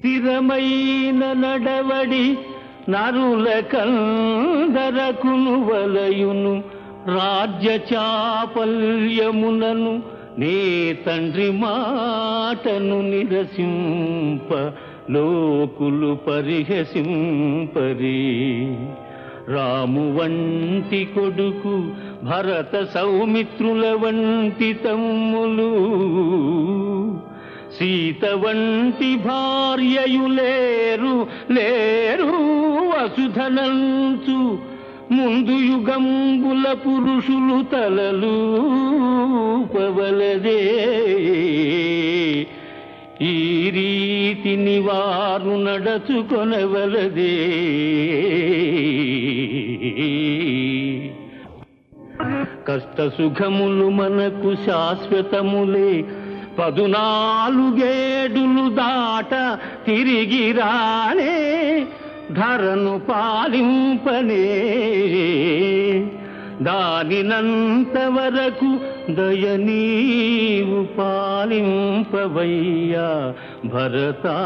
స్థిరమైన నడవడి నరుల కందరకును వలయును రాజ్య చాపల్యమునను నే తండ్రి మాటను నిరసింప లోకులు పరిహసింపరి. రాము వంటి కొడుకు భరత సౌమిత్రుల వంటి తమ్ములు. సీత వంటి భార్యయులేరు లేరు వసుధనంచు. ముందు యుగంబుల పురుషులు తలలు పవలదే ఈ రీతిని వారు నడచుకొనవలదే కష్ట సుఖములు మనకు శాశ్వతములే. పదునాలుగేడులు దాట తిరిగి రానే ధరను పాలింపనే. దానినంత వరకు దయనీవు పాలింపవయ్యా భరతా.